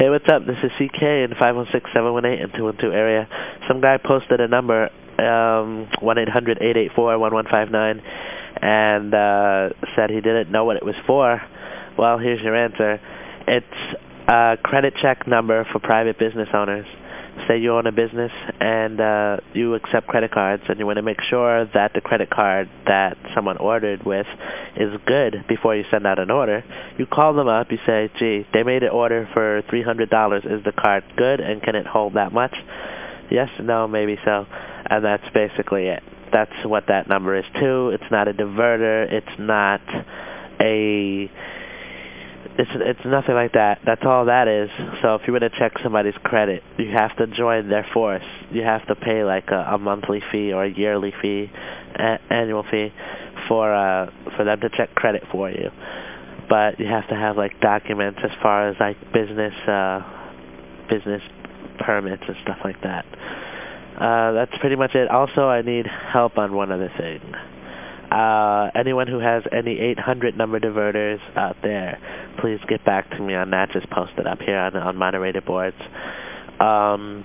Hey, what's up? This is CK in 516-718 and 212 area. Some guy posted a number, um, 1-800-884-1159, and uh, said he didn't know what it was for. Well, here's your answer. It's a credit check number for private business owners. Say you own a business and uh, you accept credit cards and you want to make sure that the credit card that someone ordered with is good before you send out an order. You call them up, you say, gee, they made an order for $300. Is the card good and can it hold that much? Yes, no, maybe so. And that's basically it. That's what that number is too. It's not a diverter. It's not a it's, it's nothing like that. That's all that is. So if you want to check somebody's credit, you have to join their force. You have to pay like a, a monthly fee or a yearly fee, a, annual fee, for uh, for them to check credit for you. But you have to have like documents as far as like business uh, business permits and stuff like that. Uh, that's pretty much it. Also, I need help on one other thing. Uh, anyone who has any 800 number diverters out there, please get back to me on that. Just post it up here on, on moderated boards. Um,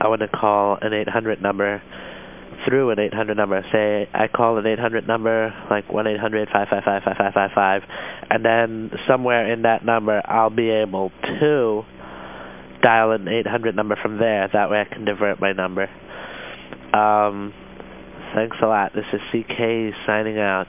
I want to call an 800 number through an 800 number. Say I call an 800 number like 1-800-555-5555 and then somewhere in that number I'll be able to dial an 800 number from there. That way I can divert my number. Um, Thanks a lot. This is CK signing out.